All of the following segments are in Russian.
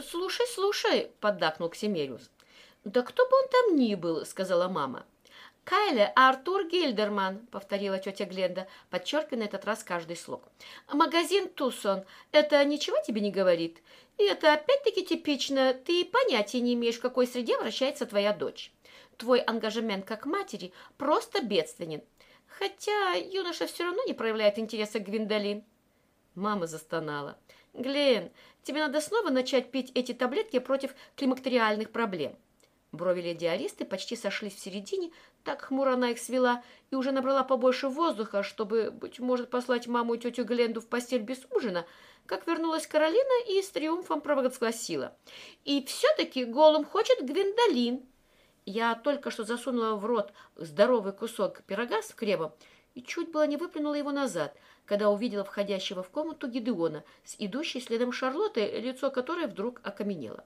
«Слушай, слушай», — поддакнул Ксимериус. «Да кто бы он там ни был», — сказала мама. «Кайле Артур Гильдерман», — повторила тетя Гленда, подчеркивая на этот раз каждый слог. «Магазин Тусон. Это ничего тебе не говорит? И это опять-таки типично. Ты понятия не имеешь, в какой среде вращается твоя дочь. Твой ангажемент как матери просто бедственен. Хотя юноша все равно не проявляет интереса к Гвиндолин». Мама застонала. «Глен, тебе надо снова начать пить эти таблетки против климактериальных проблем». Брови леди Аристы почти сошлись в середине, так хмуро она их свела и уже набрала побольше воздуха, чтобы, быть может, послать маму и тетю Гленду в постель без ужина, как вернулась Каролина и с триумфом провозгласила. «И все-таки Голум хочет Гвиндолин». Я только что засунула в рот здоровый кусок пирога с кремом и чуть было не выплюнула его назад, когда увидела входящего в комнату Гидеона с идущей следом Шарлотты, лицо которой вдруг окаменело.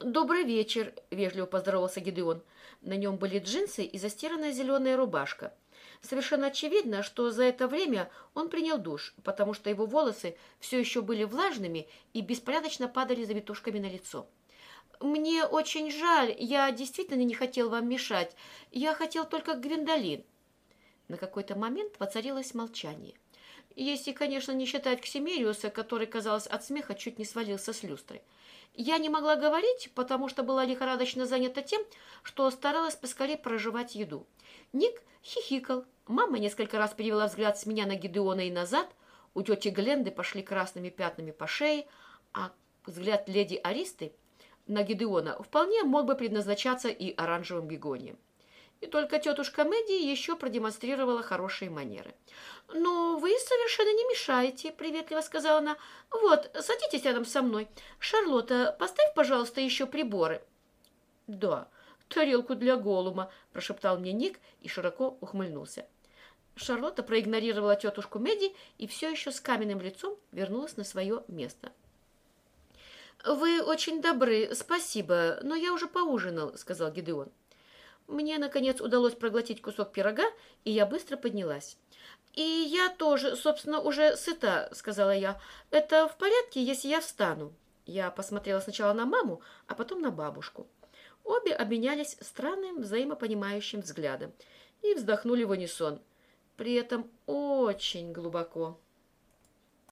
«Добрый вечер», — вежливо поздоровался Гидеон. На нем были джинсы и застиранная зеленая рубашка. Совершенно очевидно, что за это время он принял душ, потому что его волосы все еще были влажными и беспорядочно падали завитушками на лицо. «Мне очень жаль, я действительно не хотел вам мешать. Я хотел только Гвиндолин». На какой-то момент воцарилось молчание. Если, конечно, не считать Ксимериуса, который, казалось, от смеха чуть не свалился с люстры. Я не могла говорить, потому что была лихорадочно занята тем, что старалась поскорее проживать еду. Ник хихикал. Мама несколько раз перевела взгляд с меня на Гидеона и назад. У тети Гленды пошли красными пятнами по шее, а взгляд леди Аристы на Гидеона вполне мог бы предназначаться и оранжевым бегонием. И только тетушка Мэдди еще продемонстрировала хорошие манеры. «Ну, вы совершенно не мешаете», — приветливо сказала она. «Вот, садитесь рядом со мной. Шарлотта, поставь, пожалуйста, еще приборы». «Да, тарелку для голума», — прошептал мне Ник и широко ухмыльнулся. Шарлотта проигнорировала тетушку Мэдди и все еще с каменным лицом вернулась на свое место. «Вы очень добры, спасибо, но я уже поужинал», — сказал Гидеон. Мне, наконец, удалось проглотить кусок пирога, и я быстро поднялась. «И я тоже, собственно, уже сыта», — сказала я. «Это в порядке, если я встану?» Я посмотрела сначала на маму, а потом на бабушку. Обе обменялись странным взаимопонимающим взглядом и вздохнули в унисон, при этом очень глубоко.